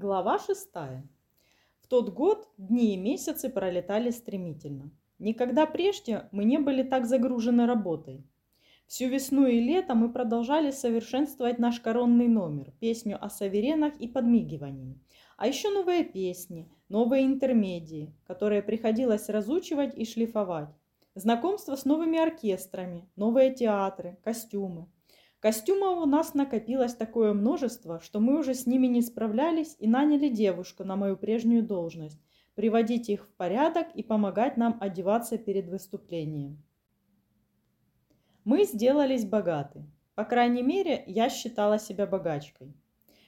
Глава шестая. В тот год дни и месяцы пролетали стремительно. Никогда прежде мы не были так загружены работой. Всю весну и лето мы продолжали совершенствовать наш коронный номер, песню о саверенах и подмигивании. А еще новые песни, новые интермедии, которые приходилось разучивать и шлифовать. Знакомство с новыми оркестрами, новые театры, костюмы – Костюмов у нас накопилось такое множество, что мы уже с ними не справлялись и наняли девушку на мою прежнюю должность, приводить их в порядок и помогать нам одеваться перед выступлением. Мы сделались богаты. По крайней мере, я считала себя богачкой.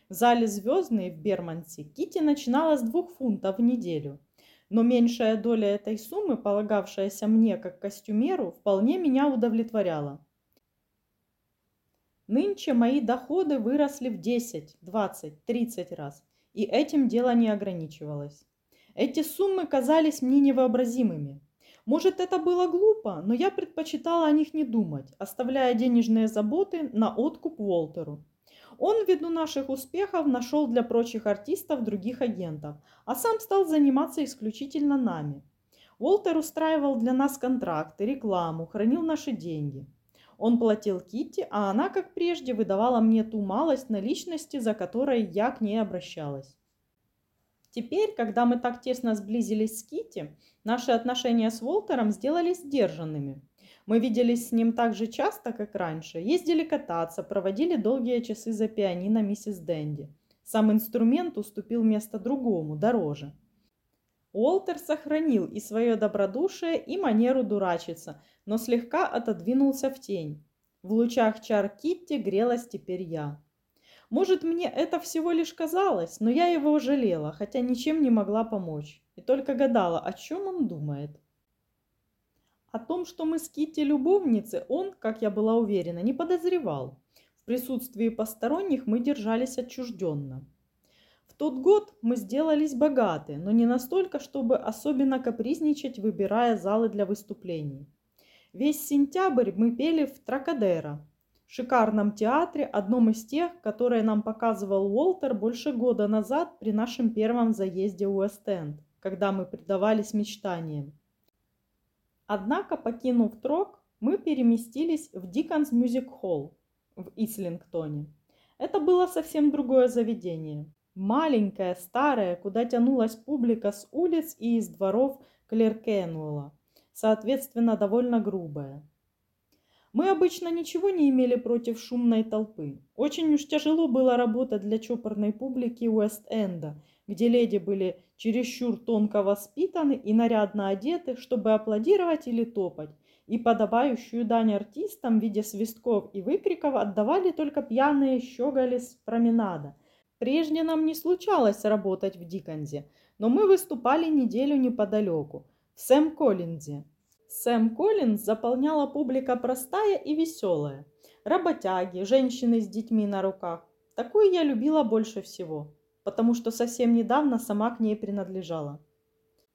В зале «Звездный» в Бермансе Кити начинала с двух фунтов в неделю. Но меньшая доля этой суммы, полагавшаяся мне как костюмеру, вполне меня удовлетворяла – Нынче мои доходы выросли в 10, 20, 30 раз, и этим дело не ограничивалось. Эти суммы казались мне невообразимыми. Может, это было глупо, но я предпочитала о них не думать, оставляя денежные заботы на откуп Уолтеру. Он ввиду наших успехов нашел для прочих артистов других агентов, а сам стал заниматься исключительно нами. Уолтер устраивал для нас контракты, рекламу, хранил наши деньги – он платил Китти, а она, как прежде, выдавала мне ту малость наличности, за которой я к ней обращалась. Теперь, когда мы так тесно сблизились с Китти, наши отношения с Волтером сделались сдержанными. Мы виделись с ним так же часто, как раньше, ездили кататься, проводили долгие часы за пианино миссис Дэнди. Сам инструмент уступил место другому, дороже. Уолтер сохранил и свое добродушие, и манеру дурачиться, но слегка отодвинулся в тень. В лучах чар Китти грелась теперь я. Может, мне это всего лишь казалось, но я его жалела, хотя ничем не могла помочь. И только гадала, о чем он думает. О том, что мы с Китти любовницы, он, как я была уверена, не подозревал. В присутствии посторонних мы держались отчужденно. В тот год мы сделались богаты, но не настолько, чтобы особенно капризничать, выбирая залы для выступлений. Весь сентябрь мы пели в Тракадеро, шикарном театре, одном из тех, которые нам показывал Уолтер больше года назад при нашем первом заезде в Уэст-Энд, когда мы предавались мечтаниям. Однако, покинув Трок, мы переместились в Диконс Мюзик Холл в Ислингтоне. Это было совсем другое заведение. Маленькое, старое, куда тянулась публика с улиц и из дворов Клеркенуэлла соответственно, довольно грубая. Мы обычно ничего не имели против шумной толпы. Очень уж тяжело было работать для чопорной публики Уэст-Энда, где леди были чересчур тонко воспитаны и нарядно одеты, чтобы аплодировать или топать, и подобающую дань артистам в виде свистков и выкриков отдавали только пьяные щеголи с променада. Прежде нам не случалось работать в Диконзе, но мы выступали неделю неподалеку, в Сэм-Коллинзе, Сэм Коллинз заполняла публика простая и веселая. Работяги, женщины с детьми на руках. Такую я любила больше всего, потому что совсем недавно сама к ней принадлежала.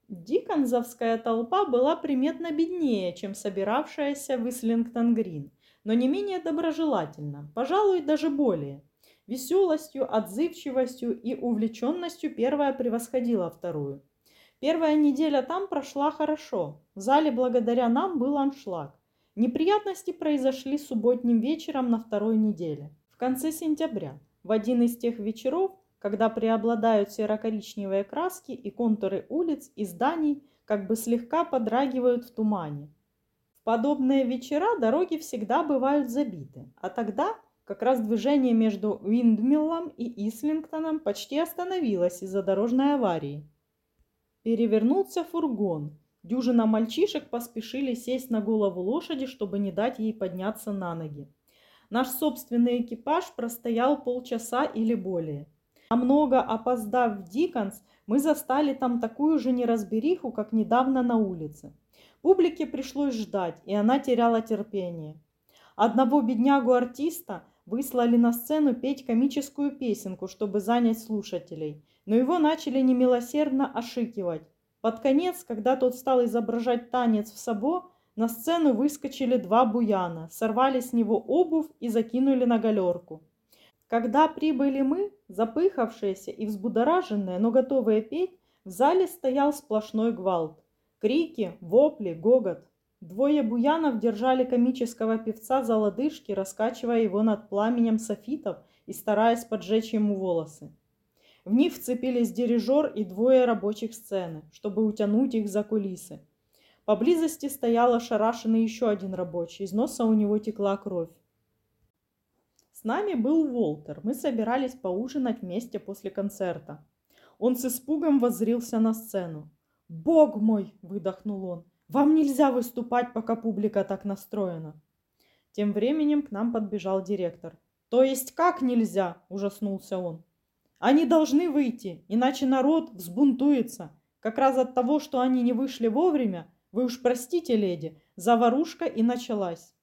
Диконзовская толпа была приметно беднее, чем собиравшаяся в Ислингтон-Грин, но не менее доброжелательна, пожалуй, даже более. Веселостью, отзывчивостью и увлеченностью первая превосходила вторую – Первая неделя там прошла хорошо. В зале благодаря нам был аншлаг. Неприятности произошли субботним вечером на второй неделе, в конце сентября, в один из тех вечеров, когда преобладают серо-коричневые краски и контуры улиц и зданий как бы слегка подрагивают в тумане. В подобные вечера дороги всегда бывают забиты, а тогда как раз движение между Уиндмиллом и Ислингтоном почти остановилось из-за дорожной аварии. Перевернулся фургон. Дюжина мальчишек поспешили сесть на голову лошади, чтобы не дать ей подняться на ноги. Наш собственный экипаж простоял полчаса или более. А много опоздав в Диконс, мы застали там такую же неразбериху, как недавно на улице. Публике пришлось ждать, и она теряла терпение. Одного беднягу-артиста выслали на сцену петь комическую песенку, чтобы занять слушателей – но его начали немилосердно ошикивать. Под конец, когда тот стал изображать танец в сабо, на сцену выскочили два буяна, сорвали с него обувь и закинули на галерку. Когда прибыли мы, запыхавшиеся и взбудораженные, но готовые петь, в зале стоял сплошной гвалт. Крики, вопли, гогот. Двое буянов держали комического певца за лодыжки, раскачивая его над пламенем софитов и стараясь поджечь ему волосы. В них вцепились дирижер и двое рабочих сцены, чтобы утянуть их за кулисы. Поблизости стоял ошарашенный еще один рабочий, из носа у него текла кровь. С нами был Волтер, мы собирались поужинать вместе после концерта. Он с испугом воззрился на сцену. «Бог мой!» – выдохнул он. «Вам нельзя выступать, пока публика так настроена!» Тем временем к нам подбежал директор. «То есть как нельзя?» – ужаснулся он. Они должны выйти, иначе народ взбунтуется. Как раз от того, что они не вышли вовремя, вы уж простите, леди, заварушка и началась.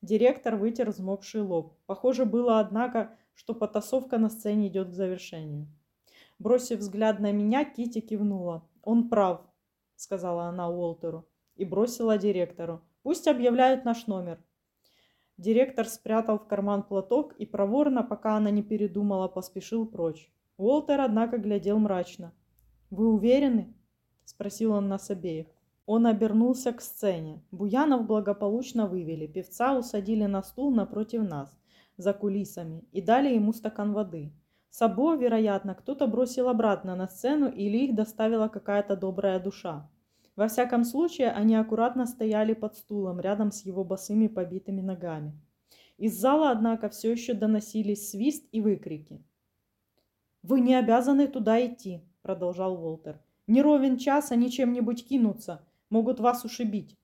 Директор вытер взмокший лоб. Похоже было, однако, что потасовка на сцене идет к завершению. Бросив взгляд на меня, Кити кивнула. «Он прав», — сказала она Уолтеру, и бросила директору. «Пусть объявляют наш номер. Директор спрятал в карман платок и проворно, пока она не передумала, поспешил прочь. Уолтер, однако, глядел мрачно. «Вы уверены?» – спросил он нас обеих. Он обернулся к сцене. Буянов благополучно вывели, певца усадили на стул напротив нас, за кулисами, и дали ему стакан воды. Сабо, вероятно, кто-то бросил обратно на сцену или их доставила какая-то добрая душа. Во всяком случае, они аккуратно стояли под стулом рядом с его босыми побитыми ногами. Из зала, однако, все еще доносились свист и выкрики. «Вы не обязаны туда идти», — продолжал Волтер. «Не ровен час они чем-нибудь кинутся, могут вас ушибить».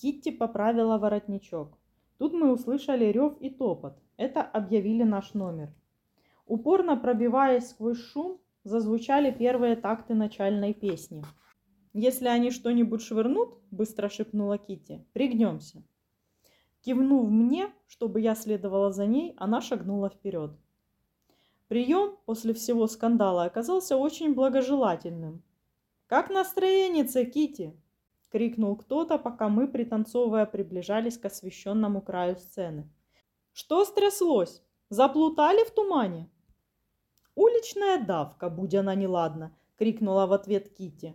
Китти поправила воротничок. Тут мы услышали рев и топот. Это объявили наш номер. Упорно пробиваясь сквозь шум, зазвучали первые такты начальной песни. Если они что-нибудь швырнут, быстро шепнула Кити, пригнемся. Кивнув мне, чтобы я следовала за ней, она шагнула вперед. Прием после всего скандала оказался очень благожелательным. «Как настроение, Кити?» — крикнул кто-то, пока мы, пританцовывая, приближались к освещенному краю сцены. «Что стряслось? Заплутали в тумане?» «Уличная давка, будь она неладна!» — крикнула в ответ Кити.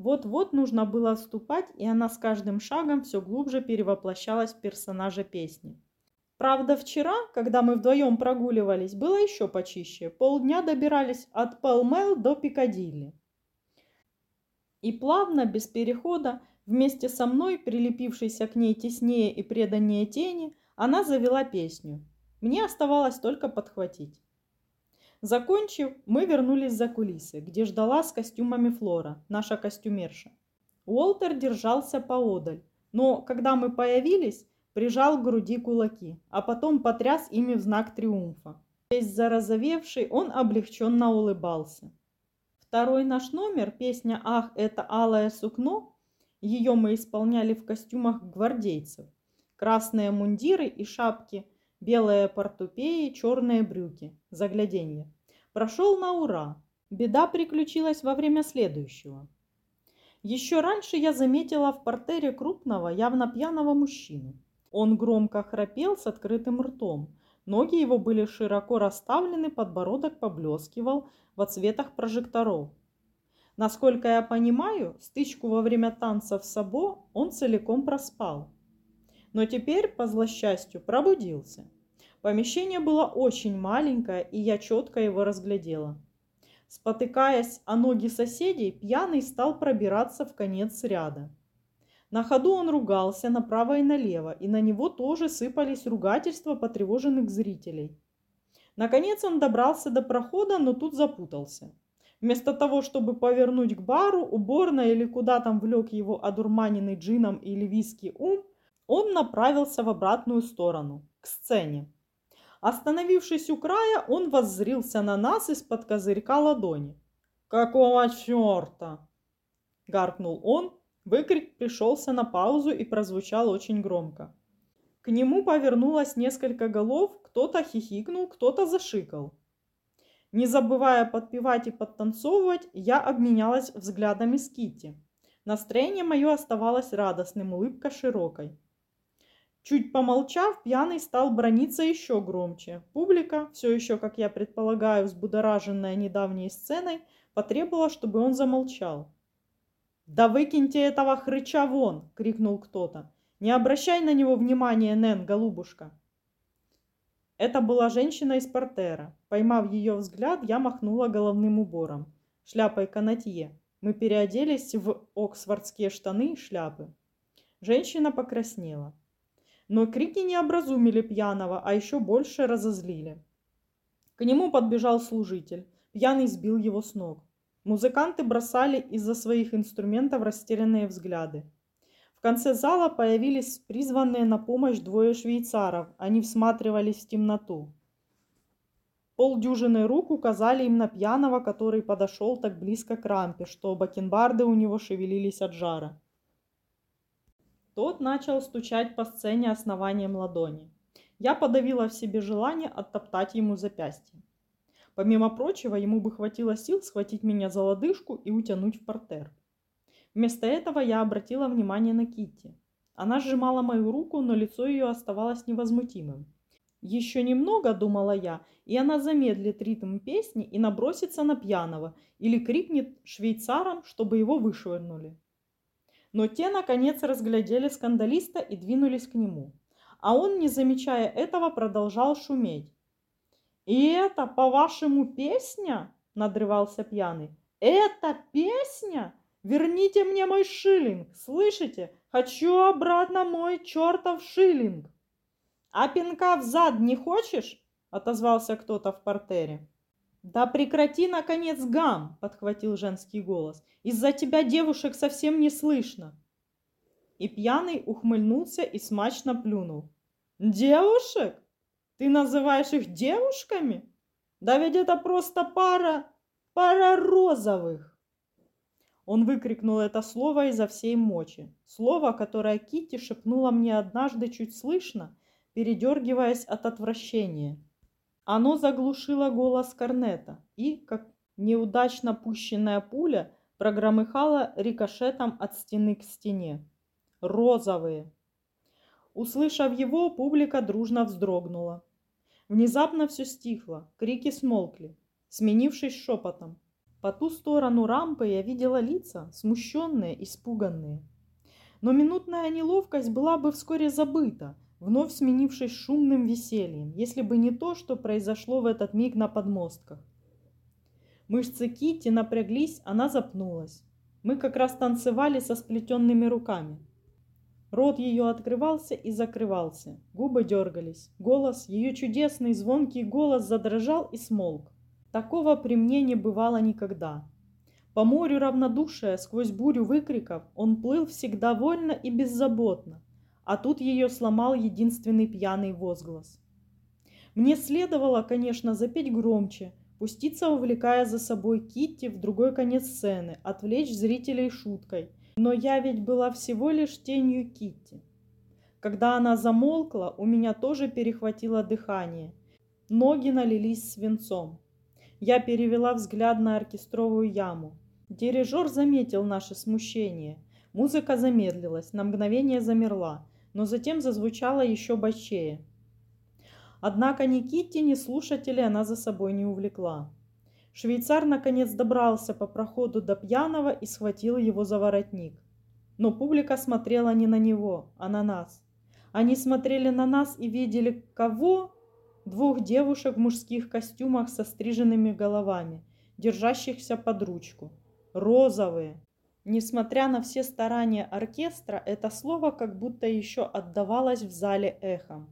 Вот-вот нужно было отступать, и она с каждым шагом все глубже перевоплощалась в персонажа песни. Правда, вчера, когда мы вдвоем прогуливались, было еще почище. Полдня добирались от Пэлмэл до Пикадилли. И плавно, без перехода, вместе со мной, прилепившейся к ней теснее и преданнее тени, она завела песню. Мне оставалось только подхватить. Закончив, мы вернулись за кулисы, где ждала с костюмами Флора, наша костюмерша. Уолтер держался поодаль, но когда мы появились, прижал к груди кулаки, а потом потряс ими в знак триумфа. Весь зарозовевший, он облегченно улыбался. Второй наш номер, песня «Ах, это алое сукно», ее мы исполняли в костюмах гвардейцев. Красные мундиры и шапки – белые портупеи, черные брюки. Загляденье. Прошел на ура. Беда приключилась во время следующего. Еще раньше я заметила в портере крупного, явно пьяного мужчину. Он громко храпел с открытым ртом. Ноги его были широко расставлены, подбородок поблескивал в цветах прожекторов. Насколько я понимаю, стычку во время танца в Сабо он целиком проспал но теперь, по злосчастью, пробудился. Помещение было очень маленькое, и я четко его разглядела. Спотыкаясь о ноги соседей, пьяный стал пробираться в конец ряда. На ходу он ругался направо и налево, и на него тоже сыпались ругательства потревоженных зрителей. Наконец он добрался до прохода, но тут запутался. Вместо того, чтобы повернуть к бару, уборной или куда там влек его одурманенный джином или виски ум, он направился в обратную сторону, к сцене. Остановившись у края, он воззрился на нас из-под козырька ладони. «Какого черта?» – гаркнул он. Выкрик пришелся на паузу и прозвучал очень громко. К нему повернулось несколько голов, кто-то хихикнул, кто-то зашикал. Не забывая подпевать и подтанцовывать, я обменялась взглядами с Китти. Настроение мое оставалось радостным, улыбка широкой. Чуть помолчав, пьяный стал брониться еще громче. Публика, все еще, как я предполагаю, взбудораженная недавней сценой, потребовала, чтобы он замолчал. «Да выкиньте этого хрыча вон!» — крикнул кто-то. «Не обращай на него внимания, Нэн, голубушка!» Это была женщина из портера. Поймав ее взгляд, я махнула головным убором, шляпой канатье. Мы переоделись в оксфордские штаны и шляпы. Женщина покраснела. Но крики не образумили пьяного, а еще больше разозлили. К нему подбежал служитель. Пьяный сбил его с ног. Музыканты бросали из-за своих инструментов растерянные взгляды. В конце зала появились призванные на помощь двое швейцаров. Они всматривались в темноту. Полдюжины рук указали им на пьяного, который подошел так близко к рампе, что бакенбарды у него шевелились от жара. Тот начал стучать по сцене основанием ладони. Я подавила в себе желание оттоптать ему запястье. Помимо прочего, ему бы хватило сил схватить меня за лодыжку и утянуть в портер. Вместо этого я обратила внимание на Китти. Она сжимала мою руку, но лицо ее оставалось невозмутимым. Еще немного, думала я, и она замедлит ритм песни и набросится на пьяного или крикнет швейцарам, чтобы его вышвырнули. Но те, наконец, разглядели скандалиста и двинулись к нему. А он, не замечая этого, продолжал шуметь. «И это, по-вашему, песня?» – надрывался пьяный. «Это песня? Верните мне мой шиллинг, слышите? Хочу обратно мой чертов шиллинг. А пинка в зад не хочешь? Отозвался кто-то в портере. Да прекрати, наконец, гам, подхватил женский голос. Из-за тебя девушек совсем не слышно. И пьяный ухмыльнулся и смачно плюнул. Девушек? Ты называешь их девушками? Да ведь это просто пара, пара розовых. Он выкрикнул это слово изо всей мочи. Слово, которое Китти шепнула мне однажды чуть слышно, передергиваясь от отвращения. Оно заглушило голос корнета и, как неудачно пущенная пуля, прогромыхало рикошетом от стены к стене. Розовые. Услышав его, публика дружно вздрогнула. Внезапно все стихло, крики смолкли, сменившись шепотом. По ту сторону рампы я видела лица, смущенные, испуганные. Но минутная неловкость была бы вскоре забыта, вновь сменившись шумным весельем, если бы не то, что произошло в этот миг на подмостках. Мышцы Кити напряглись, она запнулась. Мы как раз танцевали со сплетенными руками. Рот ее открывался и закрывался, губы дергались, голос, ее чудесный звонкий голос задрожал и смолк. Такого при мне не бывало никогда. По морю равнодушия, сквозь бурю выкриков, он плыл всегда вольно и беззаботно, а тут ее сломал единственный пьяный возглас. Мне следовало, конечно, запеть громче, пуститься, увлекая за собой Китти в другой конец сцены, отвлечь зрителей шуткой. Но я ведь была всего лишь тенью Китти. Когда она замолкла, у меня тоже перехватило дыхание. Ноги налились свинцом. Я перевела взгляд на оркестровую яму. Дирижер заметил наше смущение. Музыка замедлилась, на мгновение замерла, но затем зазвучала еще бочее. Однако ни Китти, ни слушателей она за собой не увлекла. Швейцар наконец добрался по проходу до пьяного и схватил его за воротник. Но публика смотрела не на него, а на нас. Они смотрели на нас и видели кого? двух девушек в мужских костюмах со стриженными головами, держащихся под ручку. Розовые. Несмотря на все старания оркестра, это слово как будто еще отдавалось в зале эхом.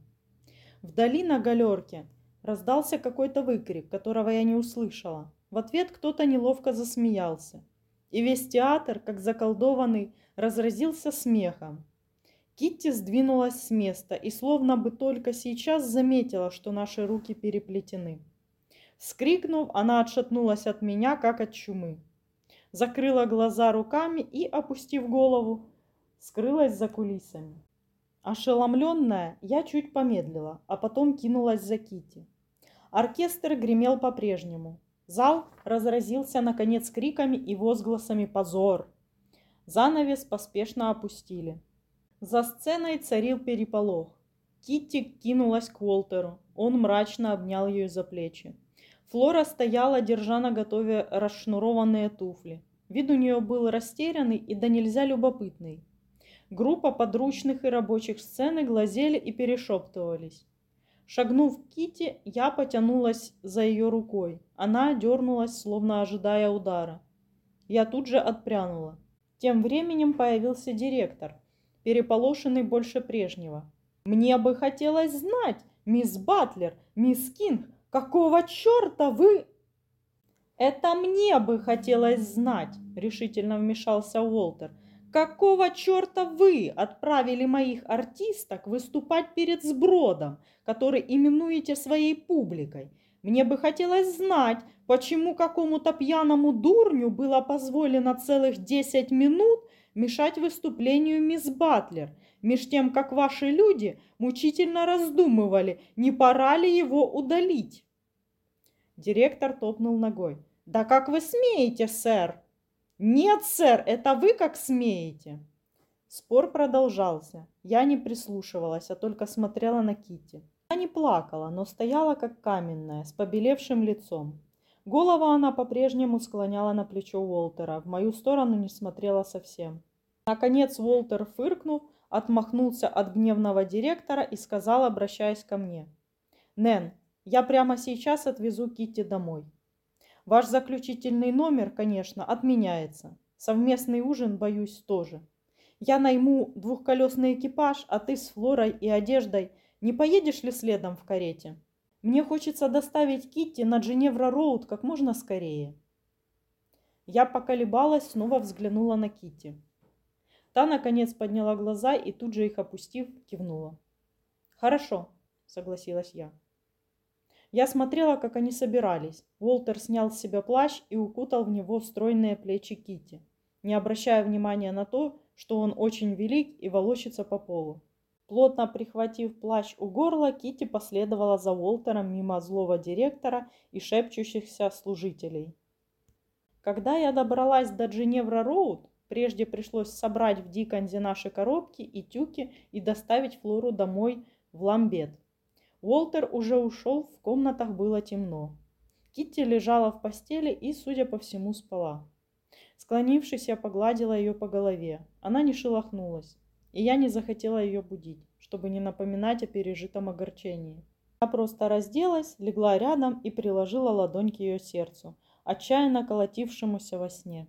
Вдали на галерке раздался какой-то выкрик, которого я не услышала. В ответ кто-то неловко засмеялся. И весь театр, как заколдованный, разразился смехом. Китти сдвинулась с места и словно бы только сейчас заметила, что наши руки переплетены. Скрикнув, она отшатнулась от меня, как от чумы. Закрыла глаза руками и, опустив голову, скрылась за кулисами. Ошеломленная, я чуть помедлила, а потом кинулась за Кити. Оркестр гремел по-прежнему. Зал разразился, наконец, криками и возгласами «Позор!». Занавес поспешно опустили. За сценой царил переполох. Китти кинулась к Уолтеру. Он мрачно обнял ее за плечи. Флора стояла, держа на готове расшнурованные туфли. Вид у нее был растерянный и да нельзя любопытный. Группа подручных и рабочих сцены глазели и перешептывались. Шагнув к Кити, я потянулась за ее рукой. Она дернулась, словно ожидая удара. Я тут же отпрянула. Тем временем появился директор, переполошенный больше прежнего. «Мне бы хотелось знать, мисс Батлер, мисс Кинг, какого черта вы...» «Это мне бы хотелось знать», — решительно вмешался Уолтер. «Какого черта вы отправили моих артисток выступать перед сбродом, который именуете своей публикой? Мне бы хотелось знать, почему какому-то пьяному дурню было позволено целых 10 минут мешать выступлению мисс Батлер, меж тем, как ваши люди мучительно раздумывали, не пора ли его удалить». Директор топнул ногой. «Да как вы смеете, сэр?» «Нет, сэр, это вы как смеете?» Спор продолжался. Я не прислушивалась, а только смотрела на Кити. Она не плакала, но стояла как каменная, с побелевшим лицом. Голову она по-прежнему склоняла на плечо Уолтера, в мою сторону не смотрела совсем. Наконец Уолтер, фыркнув, отмахнулся от гневного директора и сказал, обращаясь ко мне. «Нэн, я прямо сейчас отвезу Кити домой. Ваш заключительный номер, конечно, отменяется. Совместный ужин, боюсь, тоже. Я найму двухколесный экипаж, а ты с Флорой и одеждой не поедешь ли следом в карете? Мне хочется доставить Китти на Дженевра-Роуд как можно скорее. Я поколебалась, снова взглянула на Китти. Та, наконец, подняла глаза и тут же их опустив, кивнула. «Хорошо», — согласилась я. Я смотрела, как они собирались. Уолтер снял с себя плащ и укутал в него стройные плечи Кити, не обращая внимания на то, что он очень велик и волочится по полу. Плотно прихватив плащ у горла, Кити последовала за Уолтером мимо злого директора и шепчущихся служителей. Когда я добралась до Джиневра-Роуд, прежде пришлось собрать в Диконзе наши коробки и тюки и доставить Флору домой в Ламбет. Уолтер уже ушел, в комнатах было темно. Китти лежала в постели и, судя по всему, спала. Склонившись, я погладила ее по голове. Она не шелохнулась, и я не захотела ее будить, чтобы не напоминать о пережитом огорчении. Я просто разделась, легла рядом и приложила ладонь к ее сердцу, отчаянно колотившемуся во сне.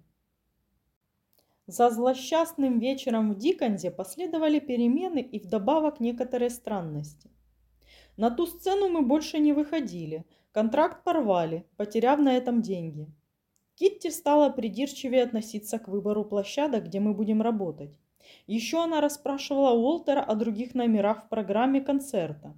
За злосчастным вечером в Диконзе последовали перемены и вдобавок некоторые странности. На ту сцену мы больше не выходили. Контракт порвали, потеряв на этом деньги. Китти стала придирчивее относиться к выбору площадок, где мы будем работать. Еще она расспрашивала Уолтера о других номерах в программе концерта.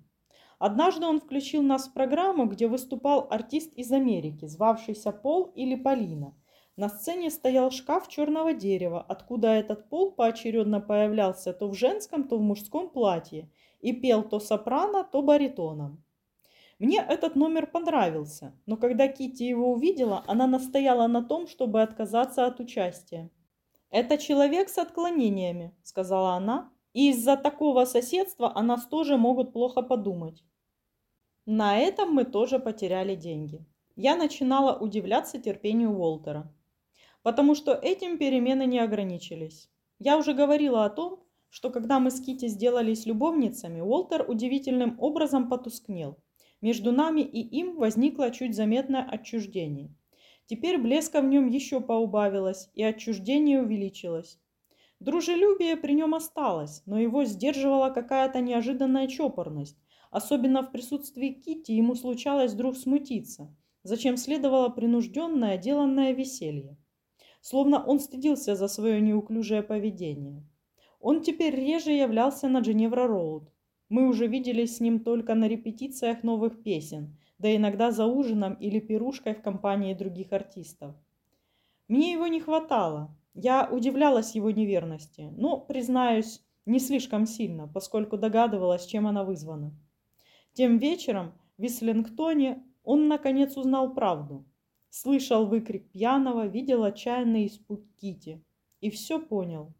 Однажды он включил нас в программу, где выступал артист из Америки, звавшийся Пол или Полина. На сцене стоял шкаф черного дерева, откуда этот пол поочередно появлялся то в женском, то в мужском платье – и пел то сопрано, то баритоном. Мне этот номер понравился, но когда Кити его увидела, она настояла на том, чтобы отказаться от участия. «Это человек с отклонениями», — сказала она, «и из-за такого соседства о нас тоже могут плохо подумать». На этом мы тоже потеряли деньги. Я начинала удивляться терпению Уолтера, потому что этим перемены не ограничились. Я уже говорила о том, что когда мы с Кити сделались любовницами, Уолтер удивительным образом потускнел. Между нами и им возникло чуть заметное отчуждение. Теперь блеска в нем еще поубавилось, и отчуждение увеличилось. Дружелюбие при нем осталось, но его сдерживала какая-то неожиданная чопорность. Особенно в присутствии Кити ему случалось вдруг смутиться, зачем следовало принужденное, деланное веселье. Словно он стыдился за свое неуклюжее поведение. Он теперь реже являлся на Дженевра-Роуд. Мы уже виделись с ним только на репетициях новых песен, да иногда за ужином или пирушкой в компании других артистов. Мне его не хватало. Я удивлялась его неверности, но, признаюсь, не слишком сильно, поскольку догадывалась, чем она вызвана. Тем вечером в Ислингтоне он наконец узнал правду. Слышал выкрик пьяного, видел отчаянный испуг Кити и все понял.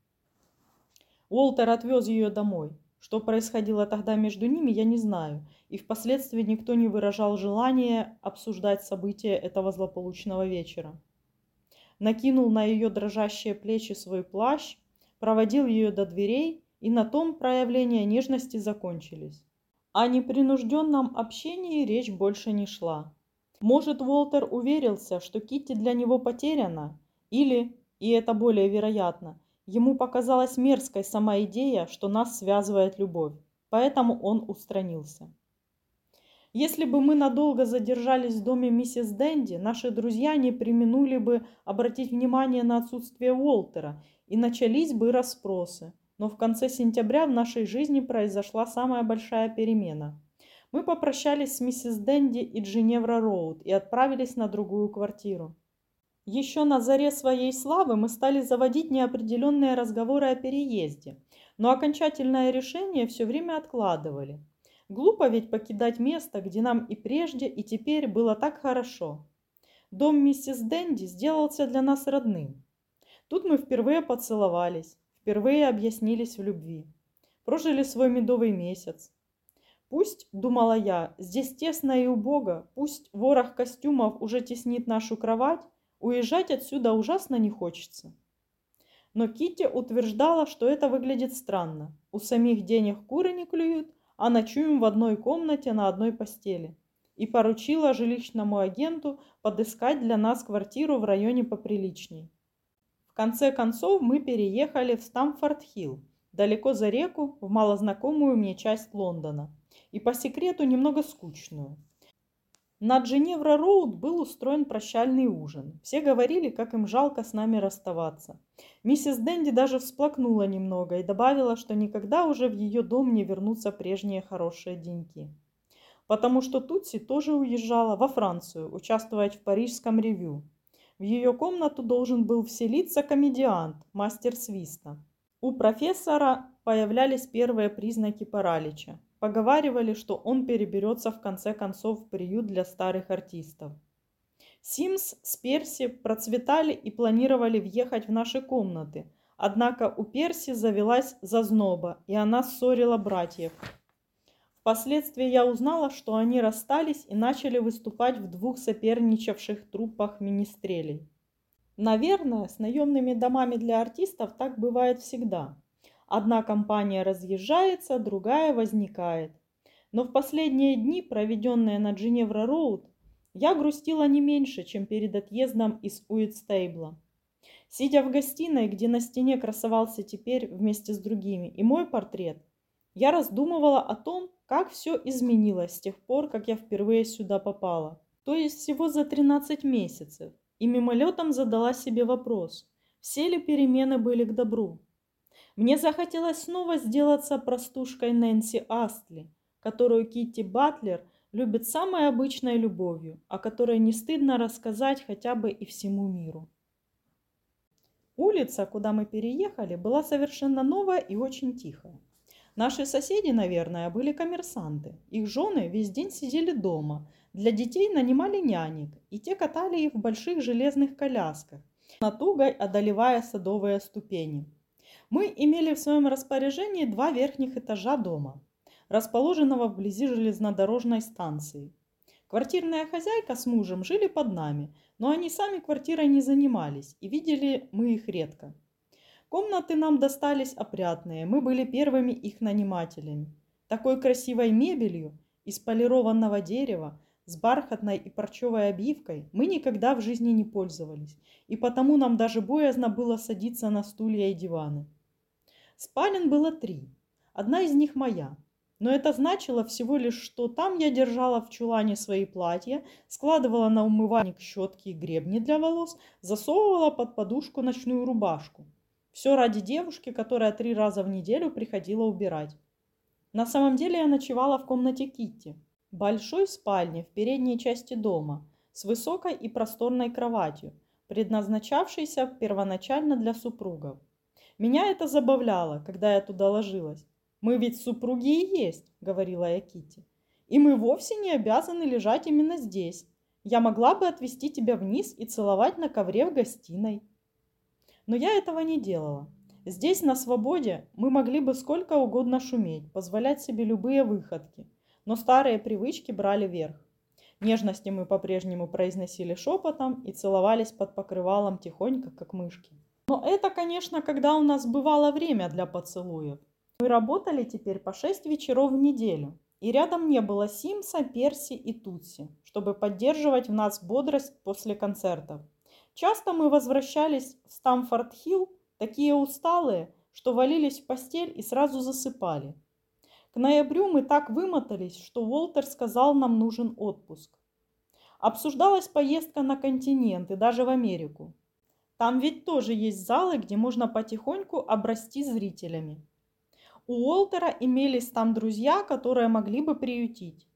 Уолтер отвез ее домой. Что происходило тогда между ними, я не знаю, и впоследствии никто не выражал желания обсуждать события этого злополучного вечера. Накинул на ее дрожащие плечи свой плащ, проводил ее до дверей, и на том проявления нежности закончились. О непринужденном общении речь больше не шла. Может, Уолтер уверился, что Китти для него потеряна, или, и это более вероятно, ему показалась мерзкой сама идея, что нас связывает любовь, поэтому он устранился. Если бы мы надолго задержались в доме миссис Дэнди, наши друзья не применули бы обратить внимание на отсутствие Уолтера, и начались бы расспросы. Но в конце сентября в нашей жизни произошла самая большая перемена. Мы попрощались с миссис Дэнди и Джиневра Роуд и отправились на другую квартиру. Еще на заре своей славы мы стали заводить неопределенные разговоры о переезде, но окончательное решение все время откладывали – Глупо ведь покидать место, где нам и прежде, и теперь было так хорошо. Дом миссис Дэнди сделался для нас родным. Тут мы впервые поцеловались, впервые объяснились в любви. Прожили свой медовый месяц. Пусть, думала я, здесь тесно и убого, пусть ворох костюмов уже теснит нашу кровать, уезжать отсюда ужасно не хочется. Но Китти утверждала, что это выглядит странно. У самих денег куры не клюют, а ночуем в одной комнате на одной постели. И поручила жилищному агенту подыскать для нас квартиру в районе поприличней. В конце концов мы переехали в Стамфорд-Хилл, далеко за реку, в малознакомую мне часть Лондона. И по секрету немного скучную. На Дженевра-Роуд был устроен прощальный ужин. Все говорили, как им жалко с нами расставаться. Миссис Дэнди даже всплакнула немного и добавила, что никогда уже в ее дом не вернутся прежние хорошие деньки. Потому что Тутси тоже уезжала во Францию участвовать в парижском ревю. В ее комнату должен был вселиться комедиант, мастер свиста. У профессора появлялись первые признаки паралича. Поговаривали, что он переберется в конце концов в приют для старых артистов. Симс с Перси процветали и планировали въехать в наши комнаты. Однако у Перси завелась зазноба, и она ссорила братьев. Впоследствии я узнала, что они расстались и начали выступать в двух соперничавших труппах министрелей. Наверное, с наемными домами для артистов так бывает всегда. Одна компания разъезжается, другая возникает. Но в последние дни, проведенные на Джиневра-Роуд, я грустила не меньше, чем перед отъездом из Уитстейбла. Сидя в гостиной, где на стене красовался теперь вместе с другими и мой портрет, я раздумывала о том, как все изменилось с тех пор, как я впервые сюда попала. То есть всего за 13 месяцев. И мимолетом задала себе вопрос, все ли перемены были к добру. Мне захотелось снова сделаться простушкой Нэнси Астли, которую Китти Батлер любит самой обычной любовью, о которой не стыдно рассказать хотя бы и всему миру. Улица, куда мы переехали, была совершенно новая и очень тихая. Наши соседи, наверное, были коммерсанты. Их жены весь день сидели дома. Для детей нанимали нянек, и те катали их в больших железных колясках, натугой одолевая садовые ступени. Мы имели в своем распоряжении два верхних этажа дома, расположенного вблизи железнодорожной станции. Квартирная хозяйка с мужем жили под нами, но они сами квартирой не занимались, и видели мы их редко. Комнаты нам достались опрятные, мы были первыми их нанимателями. Такой красивой мебелью из полированного дерева с бархатной и парчевой обивкой мы никогда в жизни не пользовались, и потому нам даже боязно было садиться на стулья и диваны. Спален было три. Одна из них моя. Но это значило всего лишь, что там я держала в чулане свои платья, складывала на умывальник щетки и гребни для волос, засовывала под подушку ночную рубашку. Все ради девушки, которая три раза в неделю приходила убирать. На самом деле я ночевала в комнате Китти, большой спальне в передней части дома, с высокой и просторной кроватью, предназначавшейся первоначально для супругов. Меня это забавляло, когда я туда ложилась. Мы ведь супруги и есть, говорила я Кити. И мы вовсе не обязаны лежать именно здесь. Я могла бы отвести тебя вниз и целовать на ковре в гостиной. Но я этого не делала. Здесь, на свободе, мы могли бы сколько угодно шуметь, позволять себе любые выходки, но старые привычки брали верх. Нежности мы по-прежнему произносили шепотом и целовались под покрывалом тихонько, как мышки. Но это, конечно, когда у нас бывало время для поцелуев. Мы работали теперь по шесть вечеров в неделю, и рядом не было Симса, Перси и Тутси, чтобы поддерживать в нас бодрость после концертов. Часто мы возвращались в Стамфорд-Хилл такие усталые, что валились в постель и сразу засыпали. К ноябрю мы так вымотались, что Уолтер сказал, нам нужен отпуск. Обсуждалась поездка на континент и даже в Америку. Там ведь тоже есть залы, где можно потихоньку обрасти зрителями. У Уолтера имелись там друзья, которые могли бы приютить.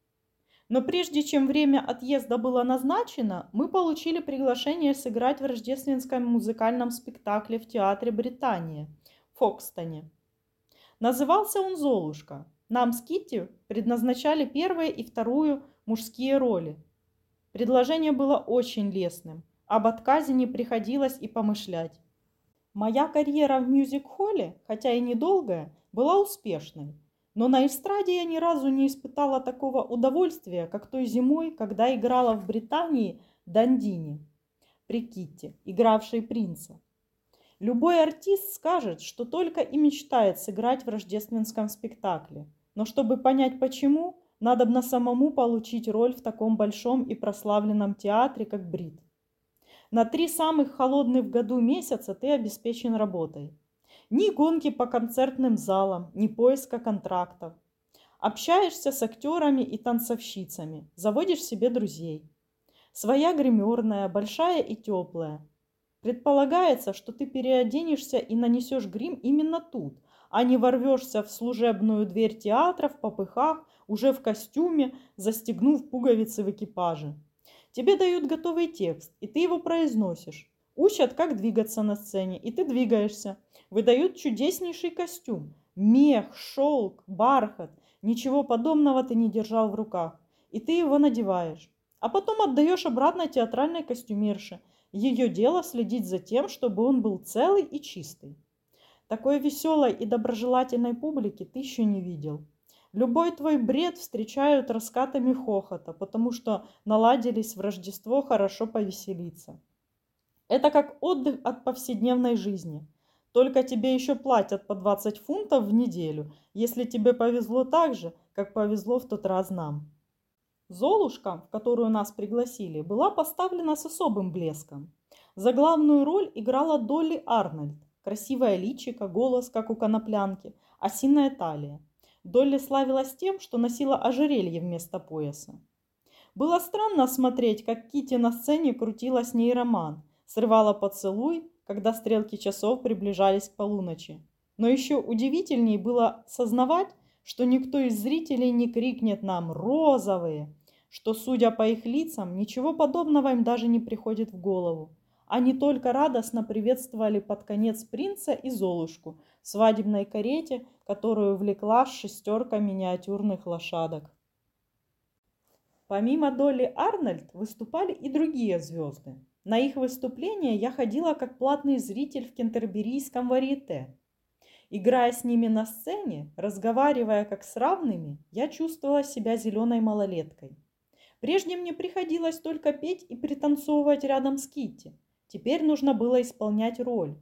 Но прежде чем время отъезда было назначено, мы получили приглашение сыграть в рождественском музыкальном спектакле в Театре Британия в Фокстоне. Назывался он «Золушка». Нам с Китти предназначали первую и вторую мужские роли. Предложение было очень лестным. Об отказе не приходилось и помышлять. Моя карьера в мюзик-холле, хотя и недолгая, была успешной. Но на эстраде я ни разу не испытала такого удовольствия, как той зимой, когда играла в Британии Дандини при Китте, игравшей принца. Любой артист скажет, что только и мечтает сыграть в рождественском спектакле. Но чтобы понять почему, надо на самому получить роль в таком большом и прославленном театре, как Брит. На три самых холодных в году месяца ты обеспечен работой. Ни гонки по концертным залам, ни поиска контрактов. Общаешься с актерами и танцовщицами, заводишь себе друзей. Своя гримерная, большая и теплая. Предполагается, что ты переоденешься и нанесешь грим именно тут, а не ворвешься в служебную дверь театра в попыхах, уже в костюме, застегнув пуговицы в экипаже. Тебе дают готовый текст, и ты его произносишь. Учат, как двигаться на сцене, и ты двигаешься. Выдают чудеснейший костюм. Мех, шелк, бархат. Ничего подобного ты не держал в руках. И ты его надеваешь. А потом отдаешь обратно театральной костюмерше. Ее дело следить за тем, чтобы он был целый и чистый. Такой веселой и доброжелательной публики ты еще не видел. Любой твой бред встречают раскатами хохота, потому что наладились в Рождество хорошо повеселиться. Это как отдых от повседневной жизни. Только тебе еще платят по 20 фунтов в неделю, если тебе повезло так же, как повезло в тот раз нам. Золушка, в которую нас пригласили, была поставлена с особым блеском. За главную роль играла Долли Арнольд. Красивая личико, голос, как у коноплянки, осиная талия. Долли славилась тем, что носила ожерелье вместо пояса. Было странно смотреть, как Кити на сцене крутила с ней роман, срывала поцелуй, когда стрелки часов приближались к полуночи. Но еще удивительнее было сознавать, что никто из зрителей не крикнет нам «розовые», что, судя по их лицам, ничего подобного им даже не приходит в голову. Они только радостно приветствовали под конец принца и Золушку свадебной карете, которую влекла шестерка миниатюрных лошадок. Помимо Долли Арнольд выступали и другие звезды. На их выступления я ходила как платный зритель в кентерберийском варьете. Играя с ними на сцене, разговаривая как с равными, я чувствовала себя зеленой малолеткой. Прежде мне приходилось только петь и пританцовывать рядом с Китти. Теперь нужно было исполнять роль.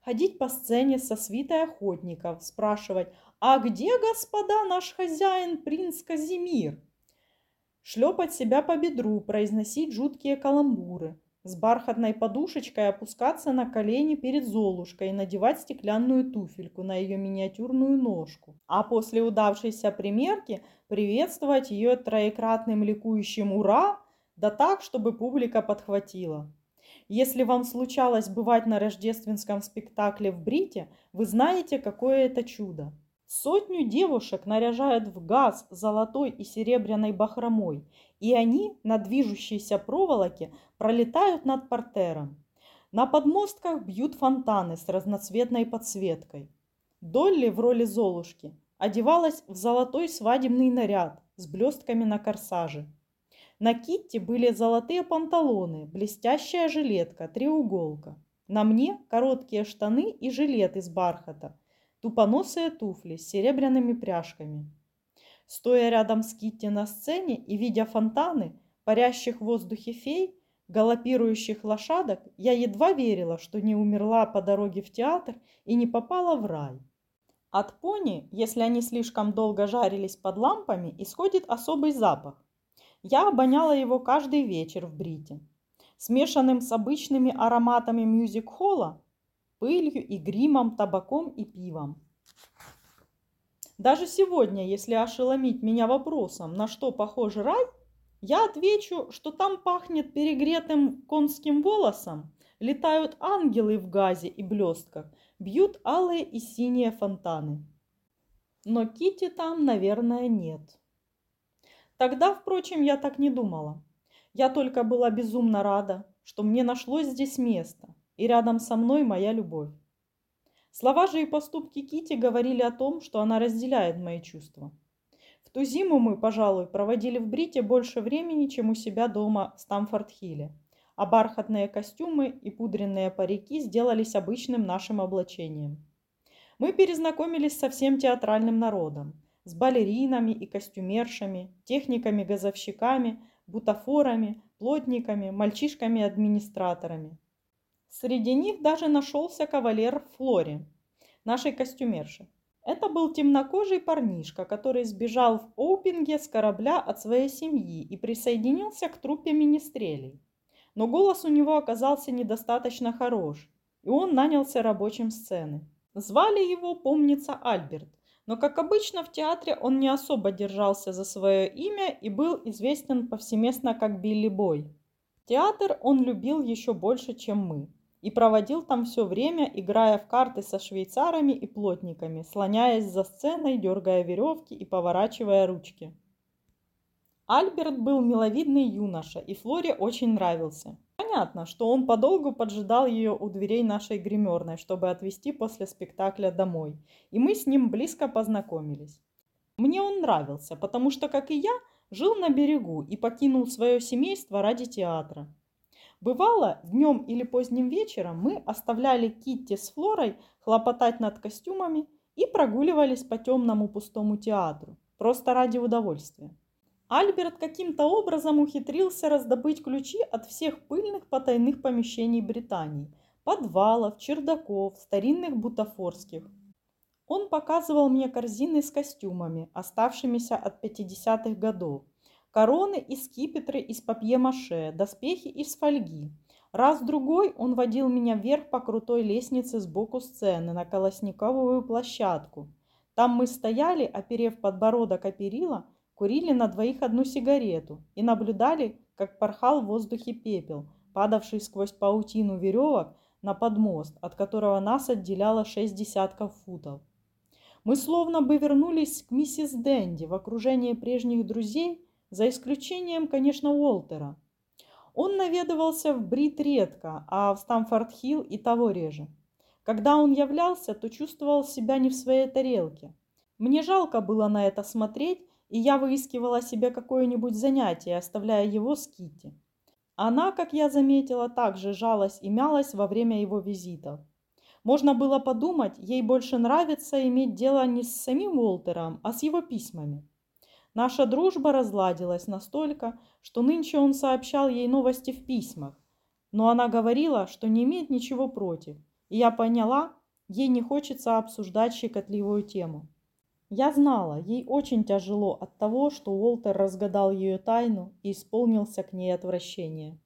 Ходить по сцене со свитой охотников, спрашивать «А где, господа, наш хозяин, принц Казимир?» Шлепать себя по бедру, произносить жуткие каламбуры – с бархатной подушечкой опускаться на колени перед Золушкой и надевать стеклянную туфельку на ее миниатюрную ножку. А после удавшейся примерки приветствовать ее троекратным ликующим «Ура!» да так, чтобы публика подхватила. Если вам случалось бывать на рождественском спектакле в Брите, вы знаете, какое это чудо. Сотню девушек наряжают в газ золотой и серебряной бахромой, и они на движущейся проволоке пролетают над портером. На подмостках бьют фонтаны с разноцветной подсветкой. Долли в роли Золушки одевалась в золотой свадебный наряд с блестками на корсаже. На Китти были золотые панталоны, блестящая жилетка, треуголка. На мне короткие штаны и жилет из бархата, тупоносые туфли с серебряными пряжками. Стоя рядом с Китти на сцене и видя фонтаны, парящих в воздухе фей, галопирующих лошадок, я едва верила, что не умерла по дороге в театр и не попала в рай. От пони, если они слишком долго жарились под лампами, исходит особый запах. Я обоняла его каждый вечер в Брите. Смешанным с обычными ароматами мюзик-холла, пылью и гримом, табаком и пивом. Даже сегодня, если ошеломить меня вопросом, на что похож рай, я отвечу, что там пахнет перегретым конским волосом, летают ангелы в газе и блестках, бьют алые и синие фонтаны. Но Кити там, наверное, нет. Тогда, впрочем, я так не думала. Я только была безумно рада, что мне нашлось здесь место, и рядом со мной моя любовь. Слова же и поступки Кити говорили о том, что она разделяет мои чувства. В ту зиму мы, пожалуй, проводили в Брите больше времени, чем у себя дома в Стамфорд-Хилле, а бархатные костюмы и пудренные парики сделались обычным нашим облачением. Мы перезнакомились со всем театральным народом, с балеринами и костюмершами, техниками-газовщиками, бутафорами, плотниками, мальчишками-администраторами. Среди них даже нашелся кавалер Флори, нашей костюмерши. Это был темнокожий парнишка, который сбежал в Оупинге с корабля от своей семьи и присоединился к труппе министрелей. Но голос у него оказался недостаточно хорош, и он нанялся рабочим сцены. Звали его, помнится, Альберт, но, как обычно, в театре он не особо держался за свое имя и был известен повсеместно как Билли Бой. Театр он любил еще больше, чем мы и проводил там все время, играя в карты со швейцарами и плотниками, слоняясь за сценой, дергая веревки и поворачивая ручки. Альберт был миловидный юноша, и Флоре очень нравился. Понятно, что он подолгу поджидал ее у дверей нашей гримерной, чтобы отвезти после спектакля домой, и мы с ним близко познакомились. Мне он нравился, потому что, как и я, жил на берегу и покинул свое семейство ради театра. Бывало, днем или поздним вечером мы оставляли Китти с Флорой хлопотать над костюмами и прогуливались по темному пустому театру, просто ради удовольствия. Альберт каким-то образом ухитрился раздобыть ключи от всех пыльных потайных помещений Британии, подвалов, чердаков, старинных бутафорских. Он показывал мне корзины с костюмами, оставшимися от 50-х годов, Короны и скипетры из папье-маше, доспехи из фольги. Раз-другой он водил меня вверх по крутой лестнице сбоку сцены на колосниковую площадку. Там мы стояли, оперев подбородок о перила, курили на двоих одну сигарету и наблюдали, как порхал в воздухе пепел, падавший сквозь паутину веревок на подмост, от которого нас отделяло шесть десятков футов. Мы словно бы вернулись к миссис Дэнди в окружении прежних друзей за исключением, конечно, Уолтера. Он наведывался в Брит редко, а в Стамфорд-Хилл и того реже. Когда он являлся, то чувствовал себя не в своей тарелке. Мне жалко было на это смотреть, и я выискивала себе какое-нибудь занятие, оставляя его с Китти. Она, как я заметила, также жалась и мялась во время его визитов. Можно было подумать, ей больше нравится иметь дело не с самим Уолтером, а с его письмами. Наша дружба разладилась настолько, что нынче он сообщал ей новости в письмах. Но она говорила, что не имеет ничего против. И я поняла, ей не хочется обсуждать щекотливую тему. Я знала, ей очень тяжело от того, что Уолтер разгадал ее тайну и исполнился к ней отвращение.